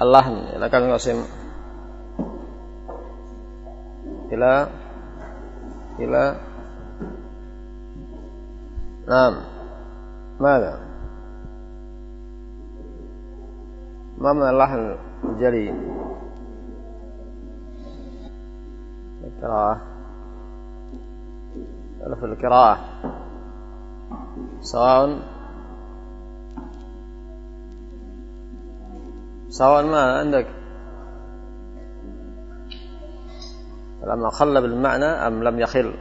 اللحن إلى كم ينقسم إلى إلى نعم ماذا ما من اللحن الجلي القراءة في القراءة سواء سواء ما عندك لما خل بالمعنى أم لم يخل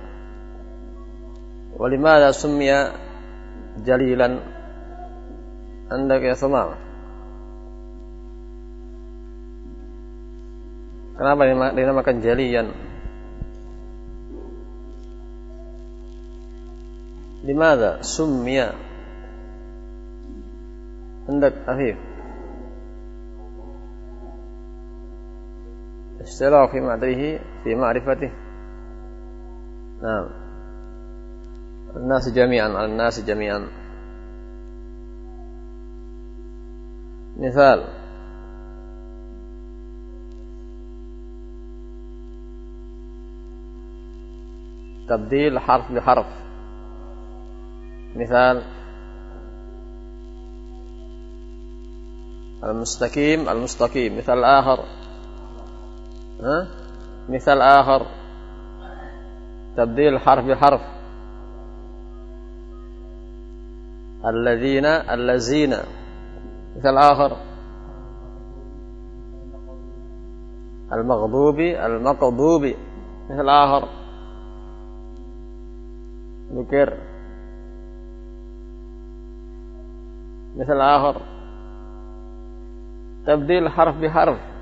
ولماذا سمي جليلا عندك يا ثمامة Kenapa dinamakan jalian? لماذا سمي عندك أخيف اشتراك في معرفته في معرفته. نعم. الناس جميعا على الناس جميعا. مثال. تبديل حرف بحرف. مثال. المستقيم المستقيم. مثال آخر. ها؟ مثال آخر. تبديل حرف بحرف. الذين الذين. مثال آخر. المغضوب المقضوب. مثل آخر. ذكر. مثل آخر. تبديل حرف بحرف.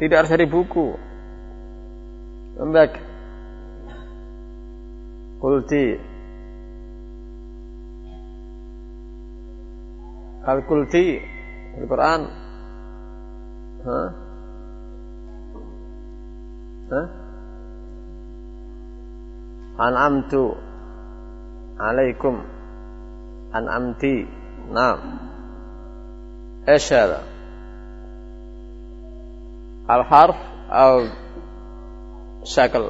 Tidak harus dari buku. Lembek. Kulti. Al-Kulti. Al-Quran. Hah? Hah? An'amtu alaikum an'amti. Naam. Esyara. الحرف او شكل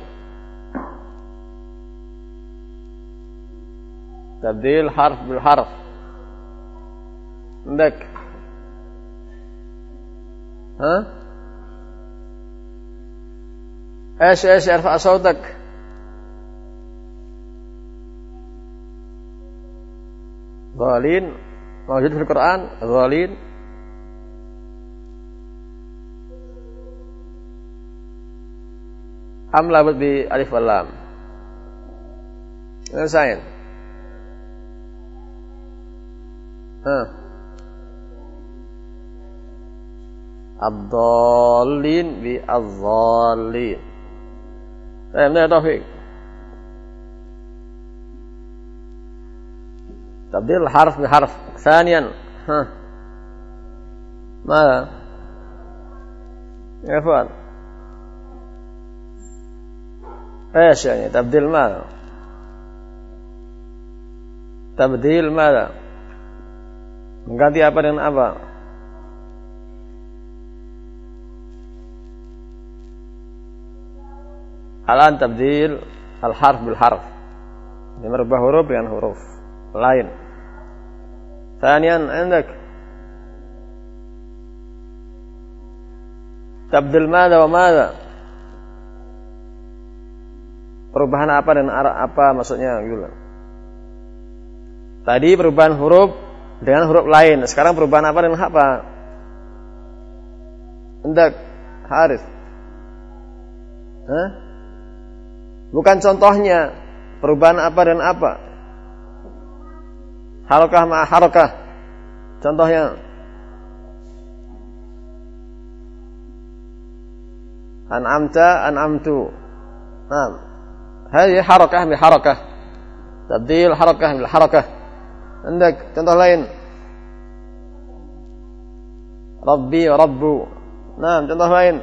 تبديل حرف بالحرف عندك ها ايش ايش ارفع صوتك ضالين موجود في القرآن ضالين أم لابد بألف واللام Ngerasain? Hah. Ad-dallin bi ad-dallin. Faham tak Taufik? تبديل الحرف بحرف ثانيا ها ماذا يا فؤاد ايش يعني تبديل ماذا تبديل ماذا mengganti apa dengan apa Alan tabdil al-harf bil harf. Ini merubah huruf dengan huruf lain. ثانيا عندك تبدل ماذا وماذا perubahan apa dan arah apa maksudnya gitu tadi perubahan huruf dengan huruf lain sekarang perubahan apa dengan apa hendak Haris Hah? bukan contohnya perubahan apa dan apa Harokah ma harokah. Contohnya An'amta an'amtu. Nah. Hadi harakah bi harakah. Tabdil harakah bil harakah. Andak contoh lain. Wa rabbu. Nah, contoh lain.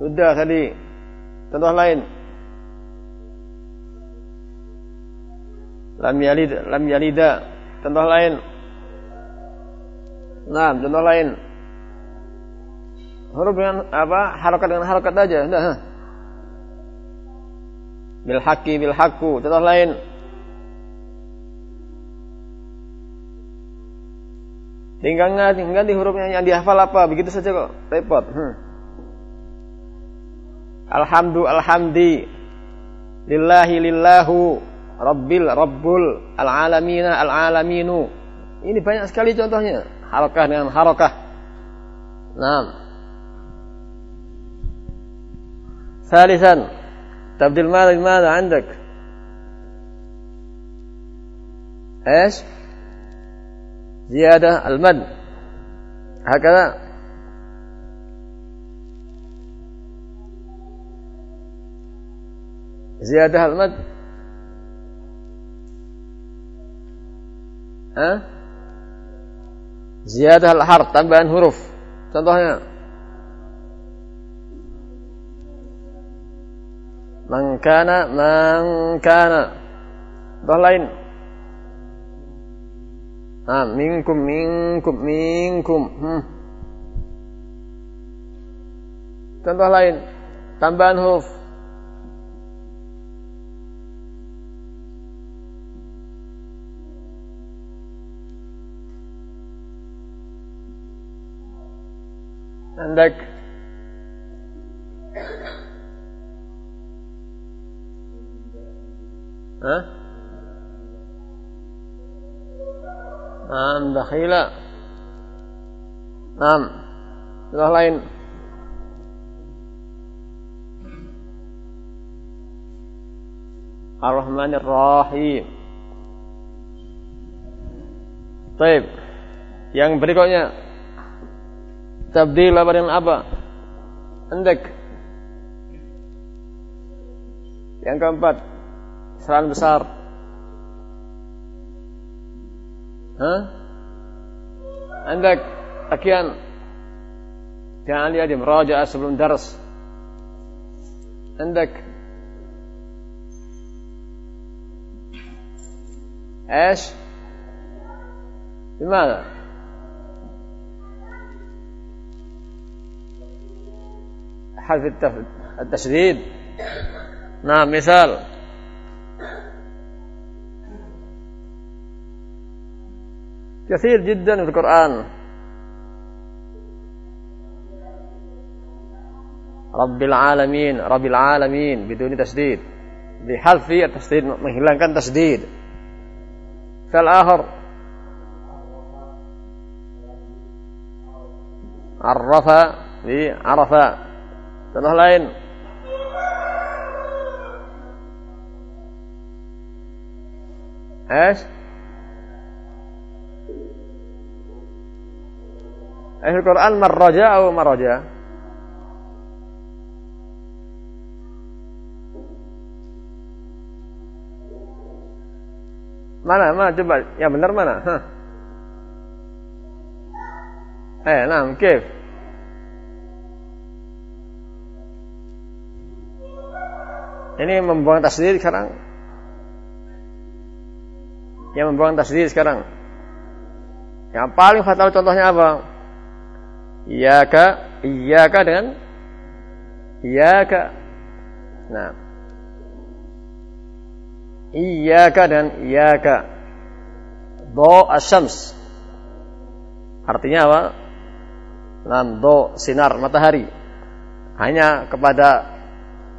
Sudah tadi. Contoh lain. lam yalid lam yalida contoh lain Nah, contoh lain. Huruf dengan apa? Harokat dengan harokat aja. Udah. Bil haki bil haku. Contoh lain. Tinggal ganti hurufnya yang dihafal apa? Begitu saja kok. Repot. Hmm. Alhamdu alhamdi. Lillahi lillahu. Rabbil rabbul. Al-alamina al-alaminu. Ini banyak sekali contohnya. Harakah dengan harakah. Nah. ثالثا تبديل ماذا بماذا عندك ايش زيادة المد هكذا زيادة المد ها زيادة الحرف tambahan huruf contohnya man kana man kana contoh lain ah minkum minkum minkum hmm. contoh lain tambahan huruf عندك Hah? Naam, bakhila. Naam. Sudah lain. Ar-Rahmanir Rahim. Baik. Yang berikutnya tabdil apa dengan apa? Endek. Yang keempat, سرعان المسار ها؟ عندك أكيان؟ كان لي مراجعة sebelum درس. عندك؟ إيش؟ لماذا حذف التشديد. نعم مثال. كثير جدا في القرآن رب العالمين رب العالمين بدون تشديد بحذف التشديد menghilangkan tasdid فالآخر عرف بعرف contoh lain ايش Ahli Quran marraja atau marraja? Mana? Mana? Coba yang benar mana? Hah. Eh, nah, kif. Ini membuang tasdid sekarang. Yang membuang tasdid sekarang. Yang paling fatal contohnya apa? Iyaka, iyaka dengan iyaka. Nah. Iyaka dan iyaka. Do asyams. Artinya apa? Nam do sinar matahari. Hanya kepada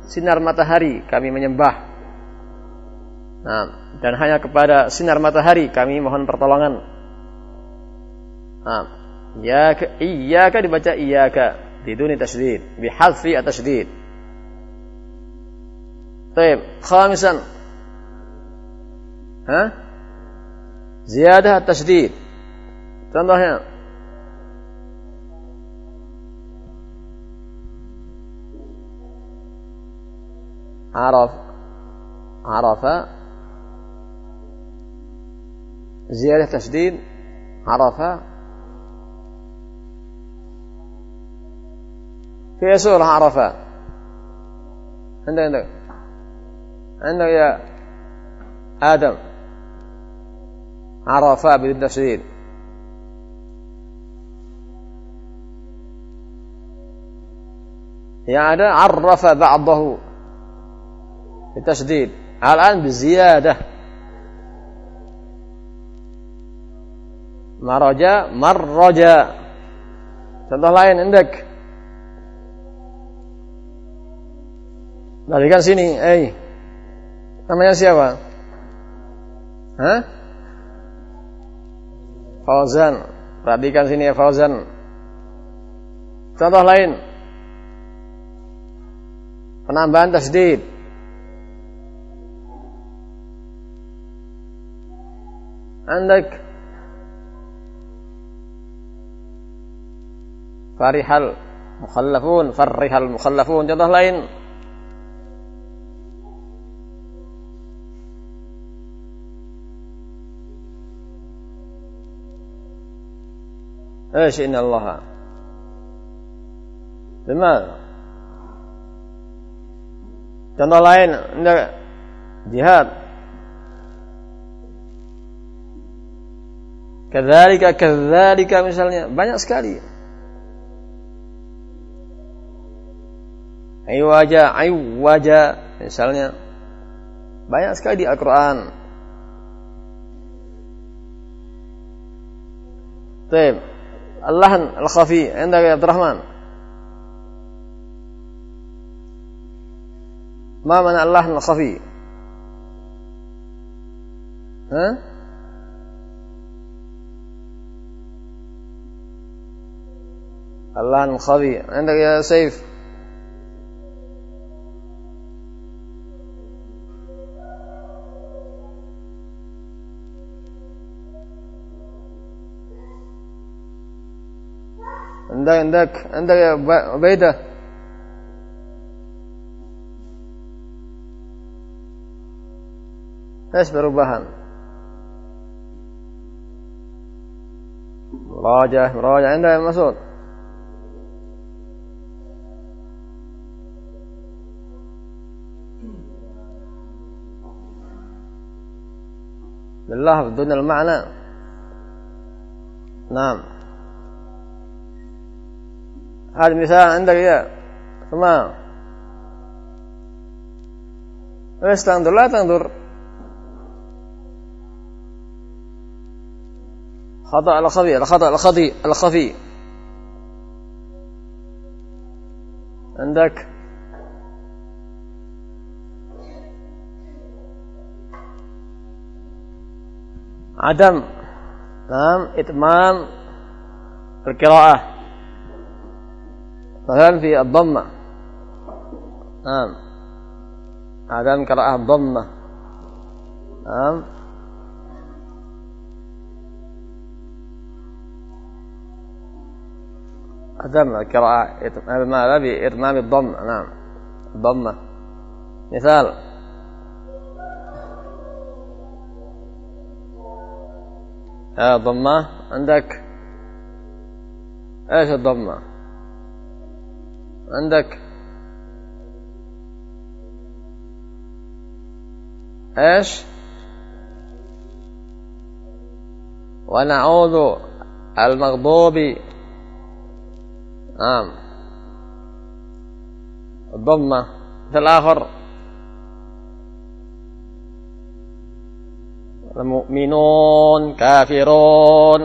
sinar matahari kami menyembah. Nah, dan hanya kepada sinar matahari kami mohon pertolongan. Nah, Iyaka, iyaka dibaca iyaka biduni tasydid, bihadfi at-tasydid. Baik, khamisan. Hah? Ziyadah at-tasydid. Contohnya Araf Arafa Ziyadah tasydid Arafa في سورة عرفات عندك عندك عندك يا آدم عرفاء بالتشديد يعني عرف بعضه بالتشديد الآن بالزيادة مرج مرج contoh lain عندك Balikan sini, eh. Namanya siapa? Hah? Fauzan. Perhatikan sini ya Fauzan. Contoh lain. Penambahan tasdid. Andak farihal mukhallafun farihal mukhallafun contoh lain ايش ان الله لماذا contoh lain enggak jihad kadzalika kadzalika misalnya banyak sekali aywaja aywaja misalnya banyak sekali di Al-Qur'an Baik. اللحن الخفي عندك يا عبد الرحمن. ما معنى اللحن الخفي؟ ها؟ اللحن الخفي. عندك يا سيف؟ عندك عندك عندك يا عبيدة ايش perubahan مراجعة مراجعة عندك يا مسعود لله دون المعنى نعم هذا المثال عندك يا تمام. بس تنظر؟ لا تنظر. خطأ الخفي الخطأ الخفي الخفي. عندك؟ عدم. نعم إتمام القراءة. مثلا في الضمة؟ نعم. عدم قراءة الضمة. نعم. عدم القراءة ماذا بإتمام الضم نعم. الضمة. مثال. آه ضمة عندك إيش الضمة؟ عندك؟ إيش؟ ونعوذ المغضوب. نعم. الضمة في الآخر. المؤمنون كافرون.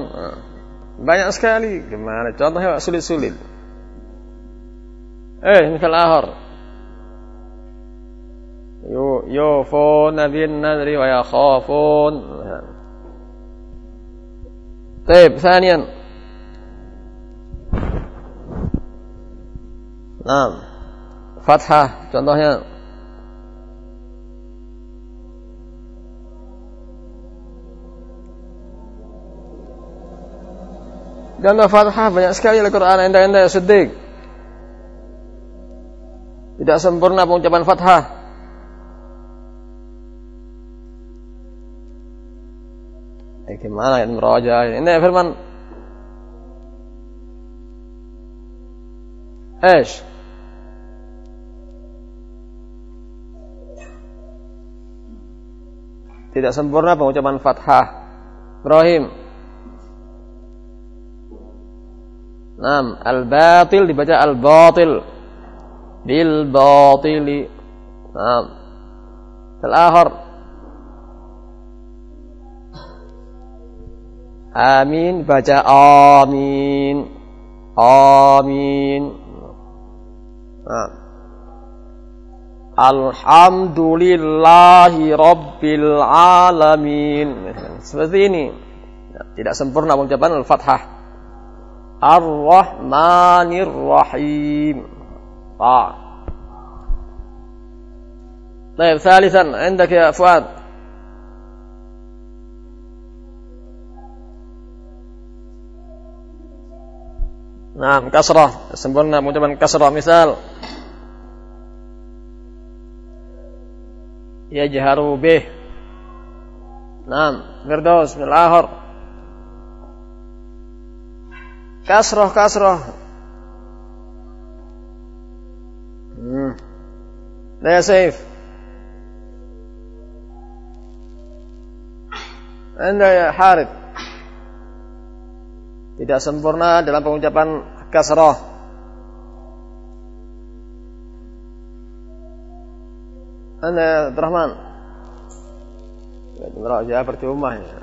banyak sekali gimana? Contohnya sulit-sulit ايه مثل آخر يوفون بالنذر ويخافون طيب ثانيا نعم فتحة contohnya Contoh fathah banyak sekali Al-Quran Anda-anda sedih tidak sempurna pengucapan fathah. Eh, gimana ini meraja? Ini firman Ash. Tidak sempurna pengucapan fathah. Ibrahim. Nam, al-batil dibaca al-batil بالباطل نعم الآخر آمين baca آمين آمين نعم Alhamdulillahi Rabbil Alamin. Seperti ini. Tidak sempurna pengucapan Al-Fathah. Ar-Rahmanir Rahim. Ah. طيب ثالثا عندك يا فؤاد نعم كسرة sempurna pengucapan kasrah misal يجهر به نعم فردوس من الآخر كسرة Hmm. Nah ya Saif safe. Anda ya, Harith tidak sempurna dalam pengucapan kasroh. Anda ya Rahman Ya percuma ya.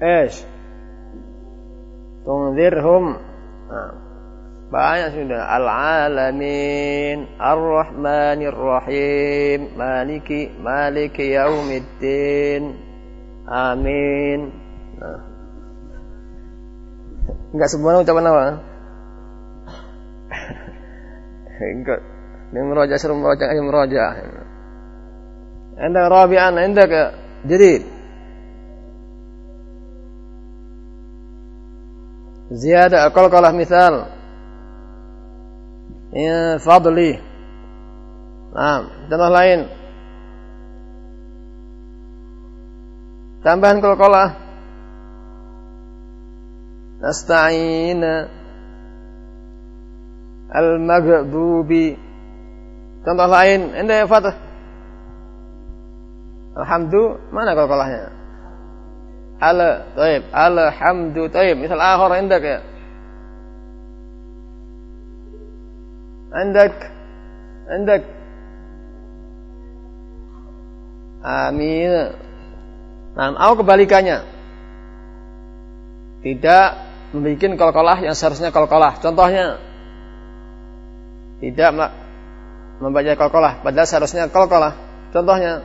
Esh Tungzirhum Nah banyak sudah Al-Alamin Ar-Rahmanir Rahim Maliki Maliki Yaumiddin. Amin. Nah. Enggak sempurna ucapan apa? Enggak. Ini meraja seru meraja Ini meraja Anda Rabi'an Anda ke Jadi Ziyada kalau kalah misal. Ya, fadli. Nah contoh lain. Tambahan kalau kalah, nastain. Al-maghdubi. Contoh lain. Anda ya fatah Alhamdulillah mana kalau kalahnya, al taib, alhamdu taib. Misal akhir indak ya Andak. Andak. Amin. Nah, aku kebalikannya. Tidak membuat kalkolah yang seharusnya kalkolah. Contohnya, tidak membaca kolkolah padahal seharusnya kolkolah contohnya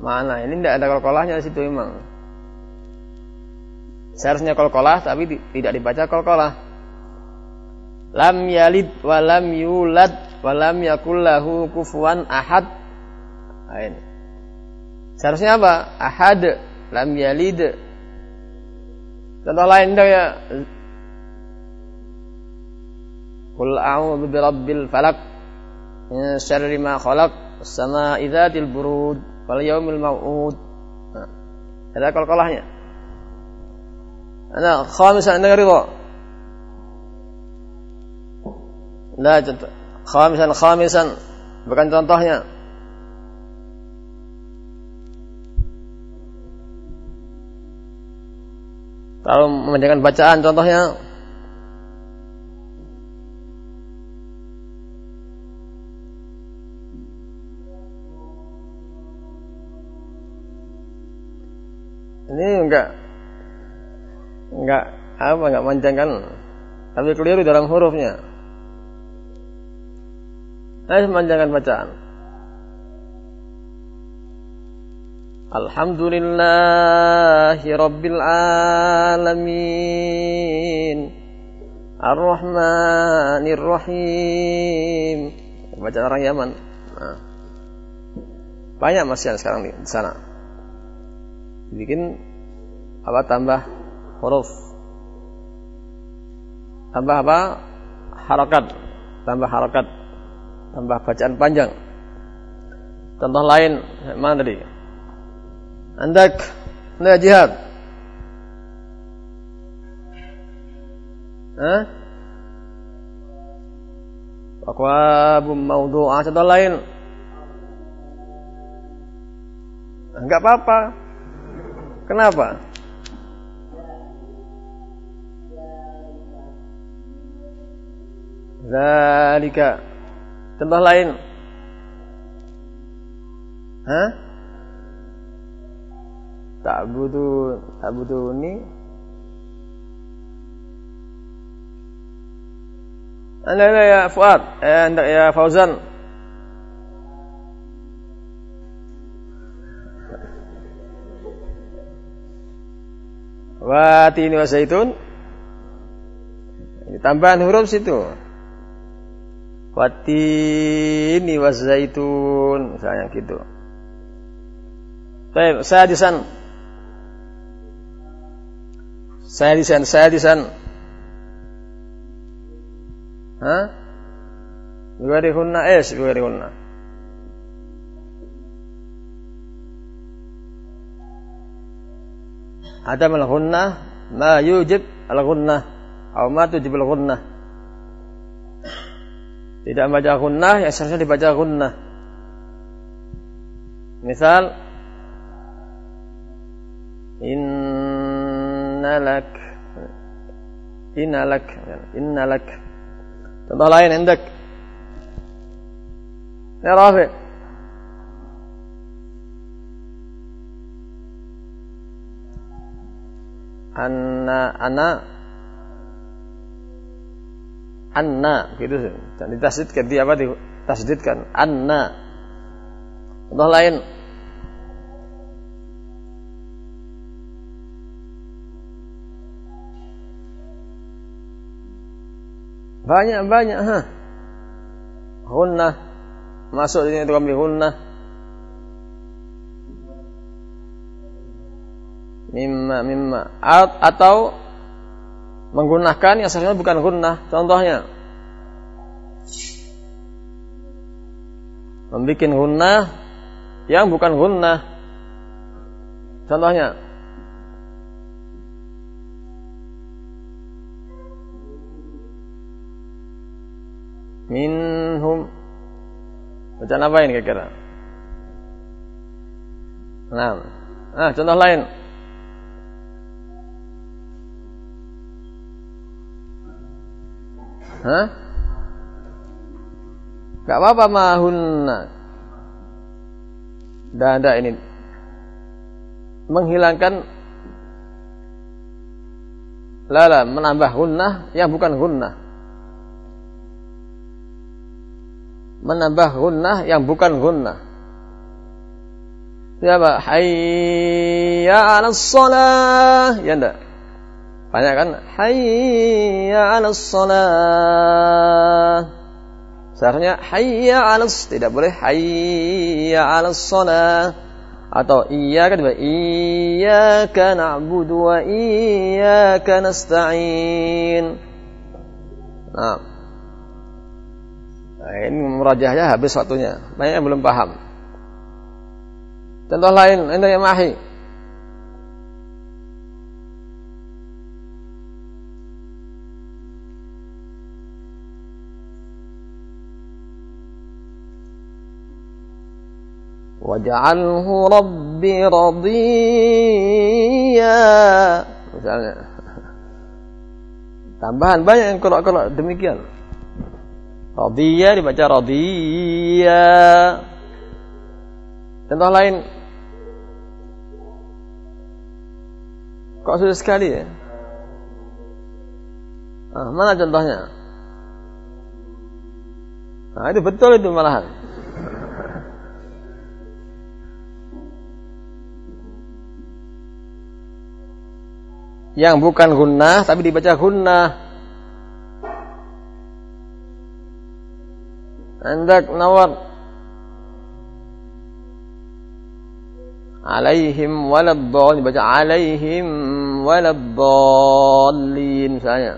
mana ini tidak ada kolkolahnya di situ memang seharusnya kolkolah tapi tidak dibaca kolkolah lam yalid walam yulad walam yakullahu kufuan ahad nah, ini. seharusnya apa ahad lam yalid Contoh lain dah ya. Qul a'udzu birabbil falaq min syarri ma khalaq as-samaa'i dzatil burud wal yaumil maw'ud. Nah, ada kalkalahnya. Ana khamisan anda ridha. La contoh. Khamisan khamisan bukan contohnya. Kalau memanjangkan bacaan contohnya manjangkan tapi keliru dalam hurufnya. Ayo manjangkan bacaan. Alhamdulillahi Rabbil Alamin Ar-Rahmanir Rahim Baca orang Yaman nah. Banyak masih yang sekarang di sana Bikin apa tambah huruf tambah apa? Harokat tambah harokat tambah bacaan panjang. Contoh lain mana tadi? Andak anda jihad. Hah? mau doa Contoh lain. Enggak apa-apa. Kenapa? Zalika. Contoh lain. Hah? Tak butuh, tak butuh ini. Anda ya Fuad, eh, anda ya Fauzan. Watini wa zaitun. Tambahan huruf situ. Watini wa zaitun. Misalnya gitu. Baik, saya di sana. Saya di sana, saya di sana. Hah? hunna es, hunna. Ada al-ghunnah ma yujib al-ghunnah atau ma tujib al-ghunnah. Tidak membaca ghunnah yang seharusnya dibaca ghunnah. Misal innalak innalak innalak contoh lain hendak ya Rafi anna ana anna. Gitu. Dan ditasdidkan dia apa ditasdidkan anna. Contoh lain. Banyak-banyak ha. Hunnah. Masuk ini itu kami hunnah. Mimma mimma. Atau menggunakan yang sebenarnya bukan gunnah. Contohnya. Membuat gunnah yang bukan gunnah. Contohnya. Minhum. Bacaan apa ini kira-kira? Nah ah contoh lain Hah? Gak apa-apa mahunna. Dan ada ini menghilangkan lala menambah gunnah yang bukan gunnah. menambah gunnah yang bukan gunnah. Siapa? Hayya 'alas shalah. Ya enggak? Banyak kan? Hayya 'alas shalah. Seharusnya hayya 'alas tidak boleh hayya 'alas shalah atau iya kan iyyaka na'budu wa iyyaka nasta'in. Nah, Nah, ini merajahnya habis waktunya. Banyak yang belum paham. Contoh lain, ini yang mahi. Waj'alhu rabbi radiyya. Misalnya. Tambahan banyak yang kalau-kalau demikian. Radiyah dibaca radiyah. Contoh lain. Kok sudah sekali ya? Ah, mana contohnya? Nah, itu betul itu malahan. Yang bukan gunnah tapi dibaca gunnah. عندك نور alaihim waladdallin baca alaihim waladdallin misalnya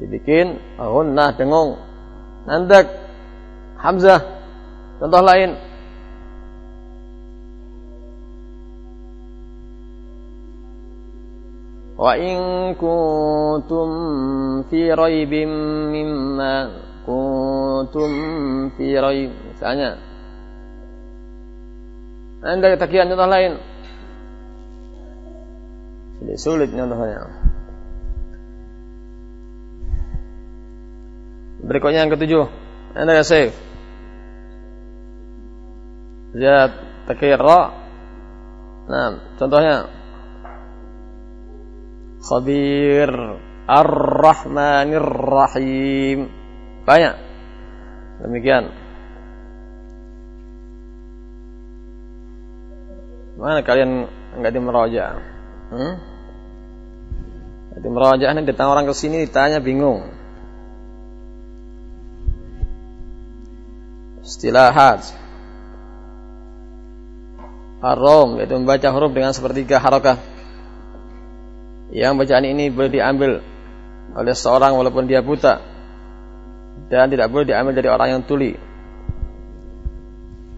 dibikin gunnah dengung nandak hamzah contoh lain In kuntum fi raibim mimma kuntum fi raib misalnya anda ketakian contoh lain sulit sulit contohnya Berikutnya yang ketujuh. Anda ya safe. Zat takir ra. Nah, contohnya Khabir Ar-Rahmanir Rahim. Banyak. Demikian. Mana kalian enggak di meraja? Hmm? Di meraja ini datang orang ke sini ditanya bingung. Istilahat. Haram yaitu membaca huruf dengan sepertiga harakah. Yang bacaan ini boleh diambil oleh seorang walaupun dia buta dan tidak boleh diambil dari orang yang tuli.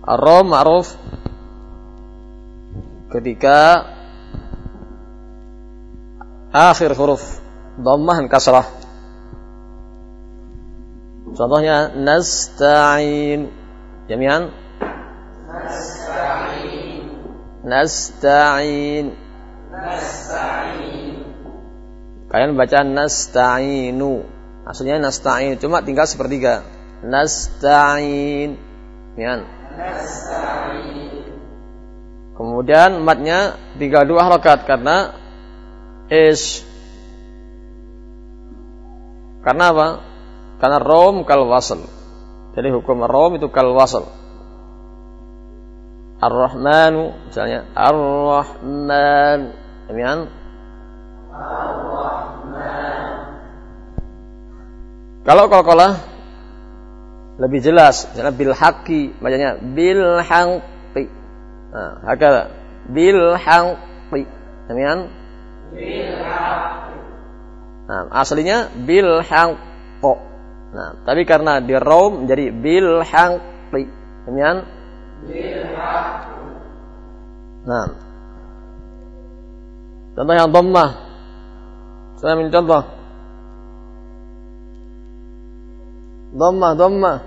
Ar-ram ma'ruf ketika akhir huruf dhammah kasrah. Contohnya nasta'in. Jami'an nasta'in. Nasta'in. Nasta'in. Kalian baca nasta'inu. Aslinya nasta'in, cuma tinggal sepertiga. Nasta'in. Jami'an. Nasta'in. Kemudian matnya tinggal dua harokat karena is karena apa? Karena rom kal wasl. Jadi hukum rom itu kal wasl. Ar-Rahmanu misalnya Ar-Rahman. Kalau kalau lebih jelas, misalnya bil haqi, bacanya bil haqi. Nah, hakala bil haqqi. Demikian? Nah, aslinya bil haqqo. Nah, tapi karena di raum menjadi bil haqqi. Demikian? Nah. Contoh yang dhammah. Saya minta contoh. Dhammah, dhammah.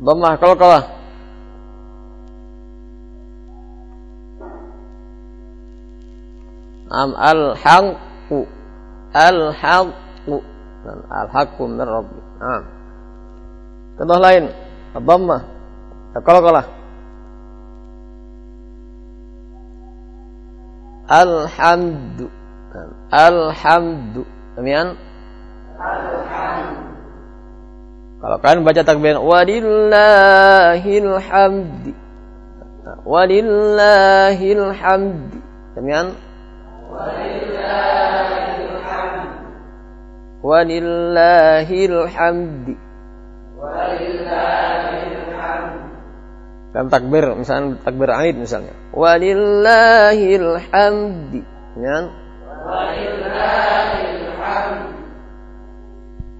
Dhammah kalau kalah. Am al haqqu al haqqu al haqqu min rabbi. Nah. Contoh lain, dhammah. Qalqalah. Alhamdu. Alhamdu. Demikian. Alhamdu. Kalau kalian baca takbir walillahil hamdi. Walillahil hamdi. Demikian. Walillahil hamdi. Dalam takbir, misalnya takbir Aid misalnya. Walillahil hamdi. Ya.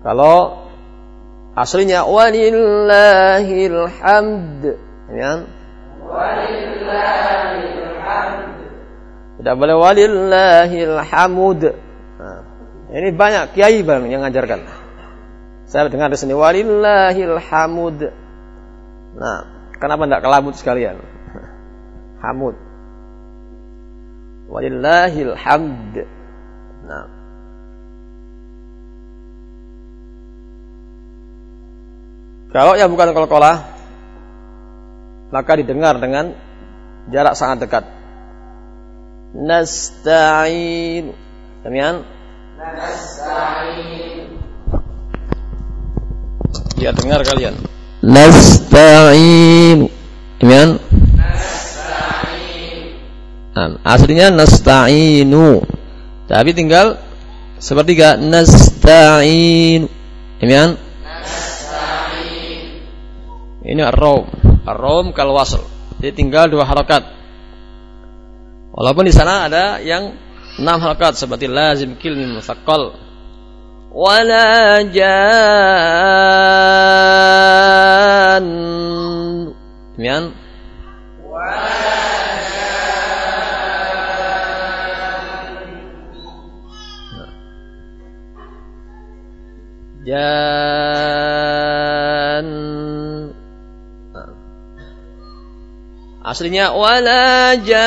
Kalau aslinya walillahil hamd. Ya. Walillahil hamd. Tidak boleh walillahil hamud. Nah, ini banyak kiai bang yang ngajarkan. Saya dengar di sini walillahil hamud. Nah, kenapa tidak kelabut sekalian? Hamud. Walillahil hamd. Nah. Kalau yang bukan kolkolah, maka didengar dengan jarak sangat dekat nasta'in. Demikian? Nasta'in. Ya dengar kalian. Nasta'in. Demikian? Nah, aslinya nasta'inu. Tapi tinggal sepertiga nasta'in. Demikian? Nasta'in. Ini ar-rom. Ar-rom kal wasl. Jadi tinggal dua harakat. Walaupun di sana ada yang enam harakat seperti lazim kilmi musaqqal wala jan demikian jan Aslinya wala jan.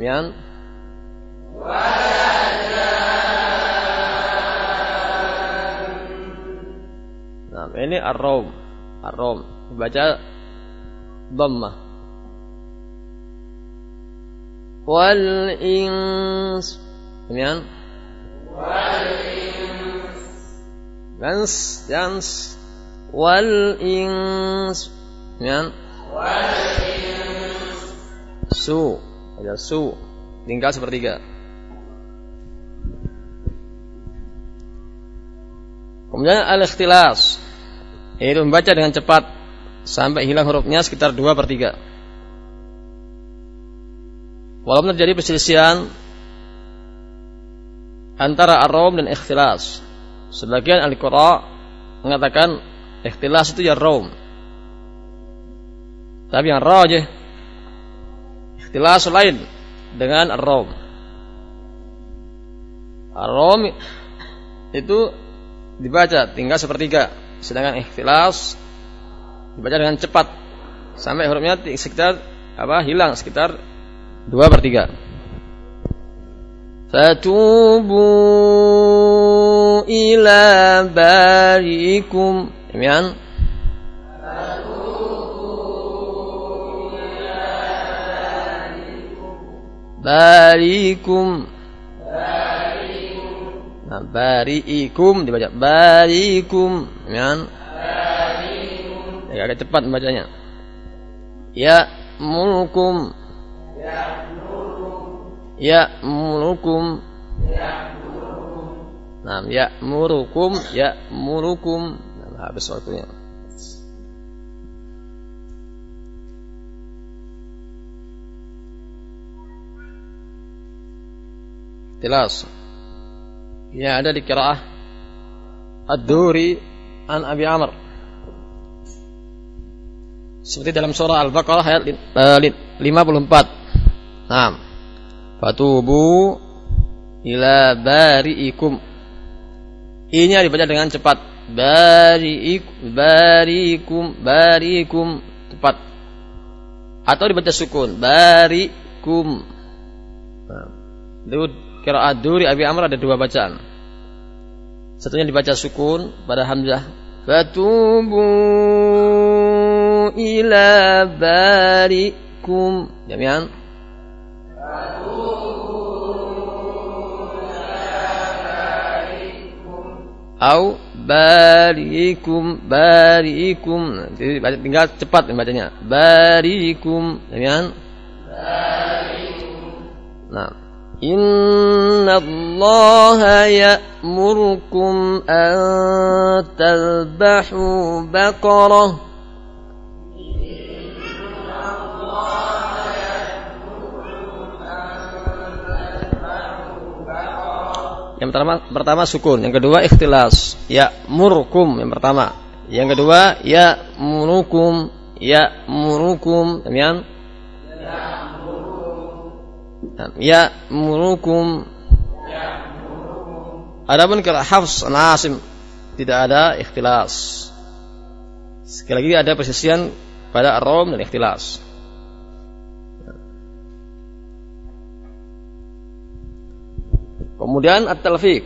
Jan. Nah, ini arom arom Ar-rom dibaca. Wal ins Kemudian wal ins. Gans, gans. Wal ins. Ins. Su. Ada su. Tinggal sepertiga. Kemudian al-ikhtilas. Yaitu membaca dengan cepat sampai hilang hurufnya sekitar 2 per 3. Walaupun terjadi perselisihan antara arom dan ikhtilas. Sebagian al-qura mengatakan ikhtilas itu ya rom. Tapi yang rajih ikhtilas lain dengan ar-rom. Ar-rom itu dibaca tinggal sepertiga, sedangkan ikhtilas dibaca dengan cepat sampai hurufnya sekitar apa hilang sekitar dua per tiga. Fatubu ila barikum. Demikian. Barikum. Nah, bariikum dibaca barikum. Demikian. Ya, agak cepat membacanya. Ya mulkum. Ya mulkum. Ya mulkum. Nah, ya murukum, ya murukum. Nah, habis waktunya. Jelas. Ya ada di kiraah Ad-Duri an Abi Amr. Seperti dalam surah Al-Baqarah ayat 54. Eh, nah. Fatubu ila bari'ikum. Ini dibaca dengan cepat. Bari'ik barikum barikum cepat. Atau dibaca sukun. Barikum. Nah. Itu kiraat Duri Abi Amr ada dua bacaan. Satunya dibaca sukun pada hamzah. Fatubu ila barikum jami'an au barikum barikum jadi tinggal cepat membacanya barikum jami'an nah Inna Allah ya'murukum an tadbahu baqarah Yang pertama pertama sukun, yang kedua ikhtilas. Ya murkum yang pertama. Yang kedua ya murukum, ya murukum. Demikian. Ya murukum. Adapun kalau hafs nasim tidak ada ikhtilas. Sekali lagi ada persisian pada rom dan ikhtilas. Kemudian at-talfiq.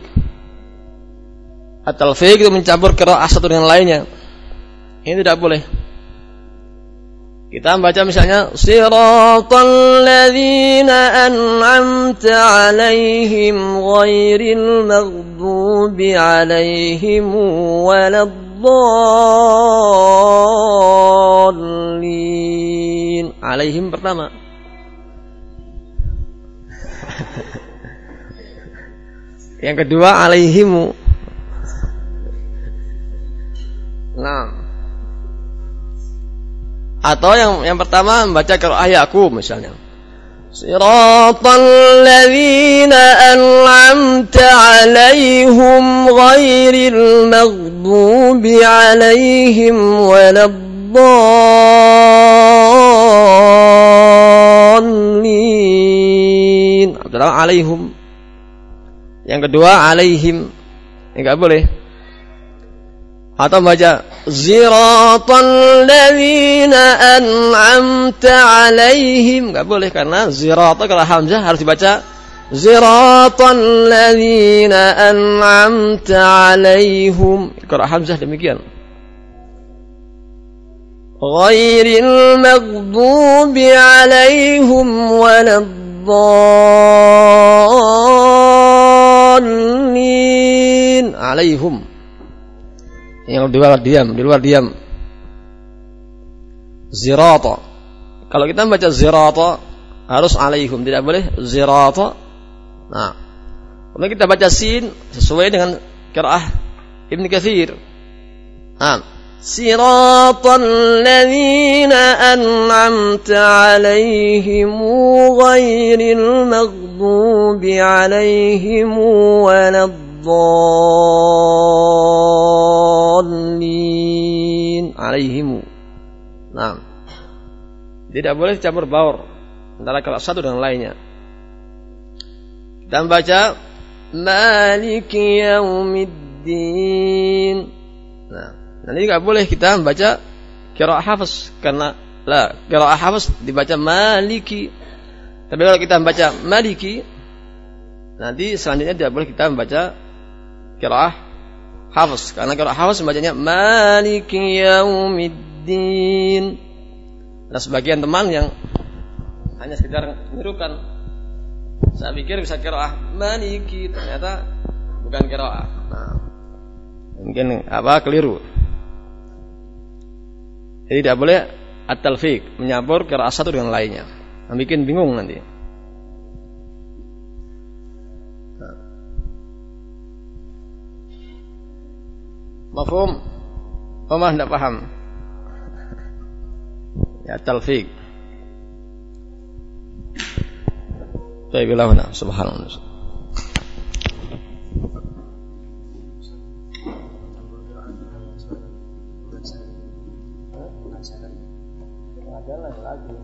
At-talfiq itu mencampur qiraah satu dengan lainnya. Ini tidak boleh. Kita membaca misalnya siratal ladzina an'amta 'alaihim ghairil maghdubi 'alaihim waladdallin. 'Alaihim pertama. Yang kedua alaihimu. Nah. Atau yang yang pertama membaca kalau ayatku misalnya. Siratal ladzina an'amta 'alaihim ghairil maghdubi 'alaihim waladdallin. Abdullah 'alaihim yang kedua alaihim. Enggak boleh. Atau baca ziratal ladzina an'amta alaihim. Enggak boleh karena zirata kalau hamzah harus dibaca ziratal ladzina an'amta alaihim. Kalau hamzah demikian. ghairil maghdubi alaihim waladdallin alaihim yang di luar diam di luar diam. Zirata. Kalau kita baca zirata harus alaihim tidak boleh zirata. Nah. Kemudian kita baca sin sesuai dengan qiraah Ibn Katsir ah صراط الذين أنعمت عليهم غير المغضوب عليهم ولا الضالين عليهم Nah, tidak boleh campur baur antara kalau satu dengan lainnya. Kita membaca Maliki Yaumiddin. Nah, Nanti nggak boleh kita membaca kira hafaz karena lah kira hafaz dibaca maliki. Tapi kalau kita membaca maliki nanti selanjutnya tidak boleh kita membaca kira hafaz karena kira hafaz membacanya maliki yaumiddin. Ada sebagian teman yang hanya sekedar menirukan. Saya pikir bisa kira maliki ternyata bukan kira. Nah, mungkin apa keliru. Jadi tidak boleh at-talfiq, menyampur kira satu dengan lainnya. Bikin bingung nanti. Nah. Mafhum? Omah tidak paham. ya talfiq. Baik, subhanallah. Jalan lagi